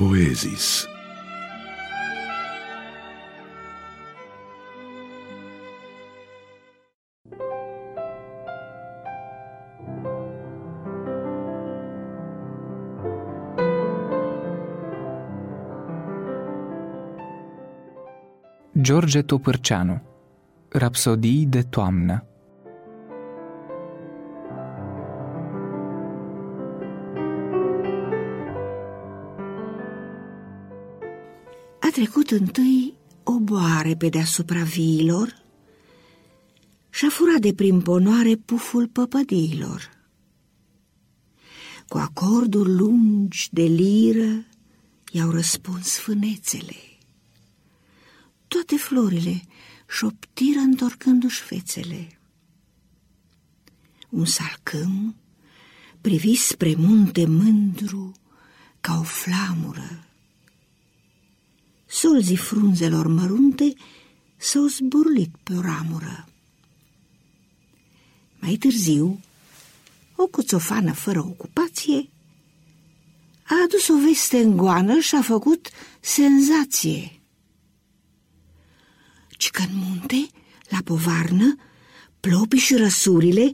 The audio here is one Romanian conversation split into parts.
poezis. George Topârceanu Rapsodii de toamnă A trecut întâi o boare pe deasupra viilor și-a furat de prin ponoare puful păpădiilor. Cu acorduri lungi de liră i-au răspuns fânețele. Toate florile șoptiră întorcându-și fețele. Un salcâm privi spre munte mândru ca o flamură. Solzii frunzelor mărunte s-au zburlit pe o ramură. Mai târziu, o cuțofană fără ocupație a adus o veste în goană și a făcut senzație ci că în munte, la povarnă, plopii și răsurile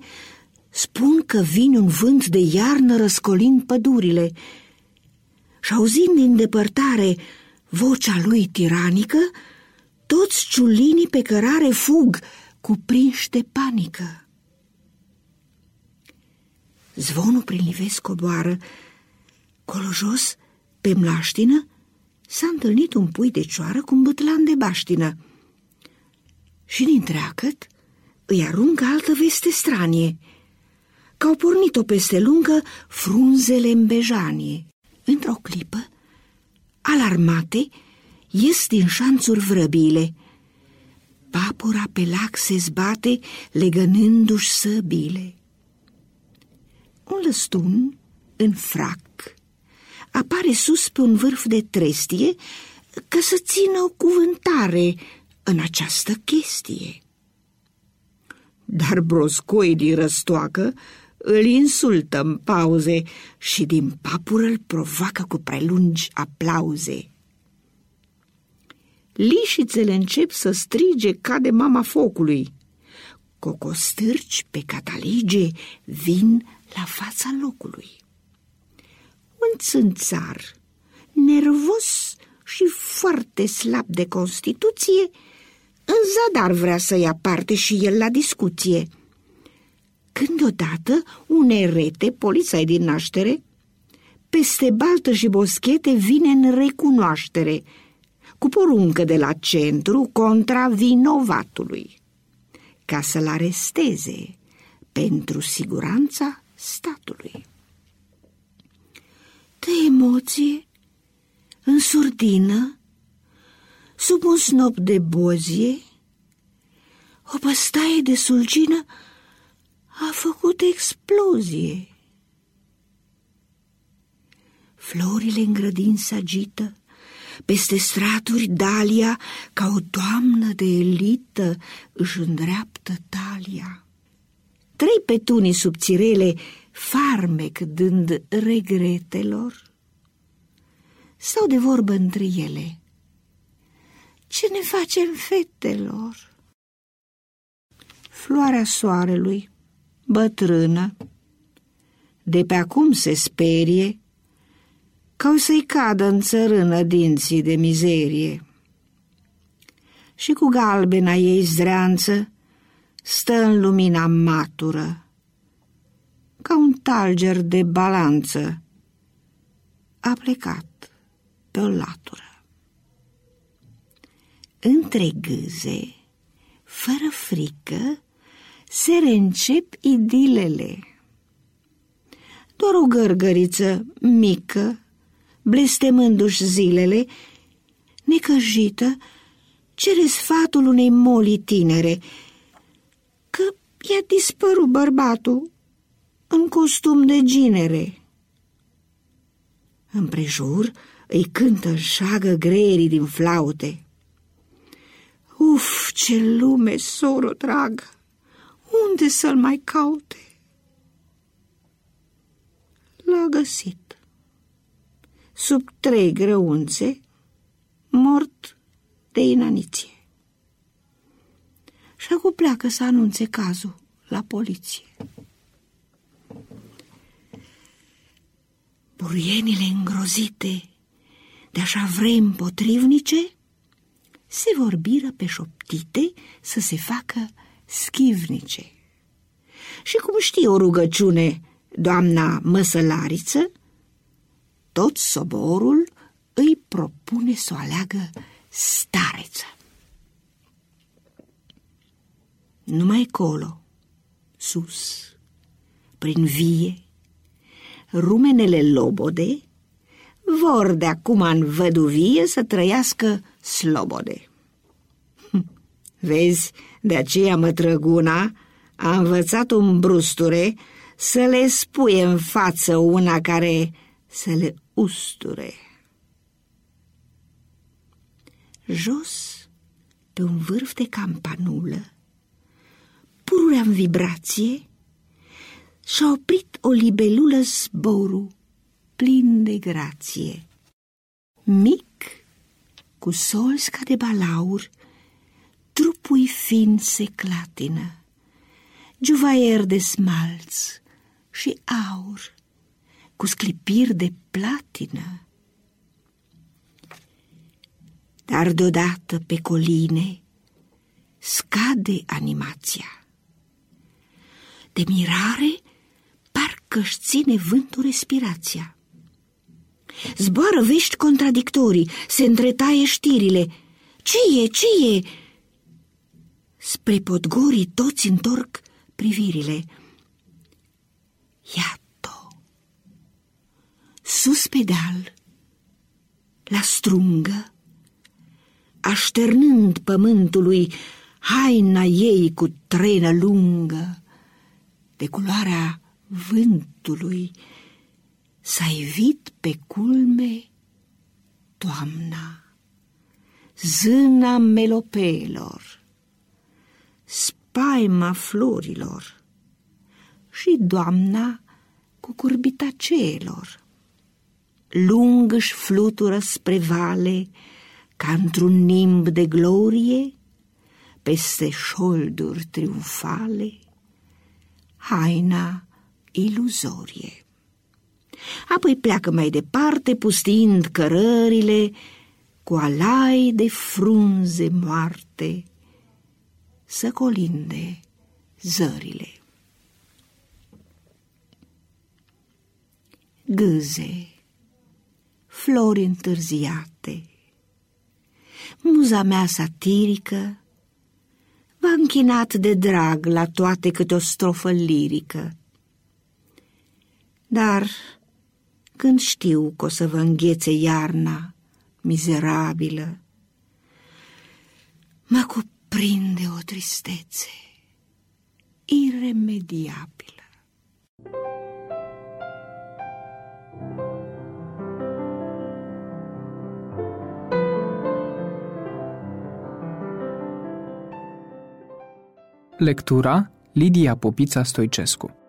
spun că vine un vânt de iarnă răscolind pădurile și auzind din depărtare vocea lui tiranică, toți ciulinii pe cărare fug, cuprinși de panică. Zvonul prin lives coboară, colo jos, pe mlaștină, s-a întâlnit un pui de cioară cu un bătlan de baștină și din treacăt îi aruncă altă veste stranie, că au pornit-o peste lungă frunzele în bejanie. Într-o clipă, alarmate, ies din șanțuri vrăbile. Papura pe lac se zbate, legănându-și săbile. Un lăstun, în frac, apare sus pe un vârf de trestie ca să țină o cuvântare în această chestie. Dar broscoidii răstoacă îl insultă în pauze și din papură îl provoacă cu prelungi aplauze. Lișițele încep să strige ca de mama focului. Cocostârci pe catalige vin la fața locului. Un țânțar, nervos și foarte slab de constituție, în zadar vrea să ia parte și el la discuție. Când odată un erete, polițai din naștere, peste baltă și boschete vine în recunoaștere, cu poruncă de la centru contra vinovatului, ca să-l aresteze pentru siguranța statului. De emoție, în surdină, sub un snop de bozie, o păstaie de sulgină a făcut explozie. Florile în grădin se agită, peste straturi Dalia, ca o doamnă de elită, își îndreaptă talia. Trei petuni subțirele, farmec dând regretelor, stau de vorbă între ele – ce ne facem fetelor? Floarea soarelui, bătrână, de pe acum se sperie, că o să-i cadă în țărână dinții de mizerie. Și cu galbena ei zdreanță stă în lumina matură, ca un talger de balanță, a plecat pe o latură între gâze, fără frică, se reîncep idilele. Doar o gărgăriță mică, blestemându-și zilele, necăjită, cere sfatul unei moli tinere, că i-a dispărut bărbatul în costum de ginere. Împrejur îi cântă șagă greierii din flaute. Uf, ce lume, soro dragă! Unde să-l mai caute? L-a găsit. sub trei grăunțe, mort de inaniție. Și acum pleacă să anunțe cazul la poliție. Buruienile îngrozite de așa vrei împotrivnice se vorbiră pe șoptite să se facă schivnice. Și cum știe o rugăciune doamna măsălariță, tot soborul îi propune să o aleagă stareță. Numai colo, sus, prin vie, rumenele lobode vor de acum în văduvie să trăiască slobode. Hm, vezi, de aceea mătrăguna a învățat un brusture să le spuie în față una care să le usture. Jos, pe un vârf de campanulă, pururea în vibrație, și-a oprit o libelulă zborul plin de grație. Mic, cu solzi ca de balaur, trupul fin se clatină, juvaier de smalț și aur, cu sclipiri de platină. Dar deodată pe coline scade animația. De mirare parcă-și ține vântul respirația. Zboară vești contradictorii, se întretaie știrile. Ce e, ce e? Spre podgorii toți întorc privirile. Iată! Sus pe deal, la strungă, așternând pământului haina ei cu trenă lungă, de culoarea vântului, s-a evit pe culme toamna, zâna melopeelor, spaima florilor și doamna cu curbitaceelor. Lung își flutură spre vale ca într-un nimb de glorie, peste șolduri triumfale, haina iluzorie. Apoi pleacă mai departe, pustind cărările cu alai de frunze moarte, să colinde zările. Gâze, flori întârziate, muza mea satirică v-a închinat de drag la toate câte o strofă lirică. Dar când știu că o să vă înghețe iarna mizerabilă, mă cuprinde o tristețe iremediabilă. Lectura Lidia Popița Stoicescu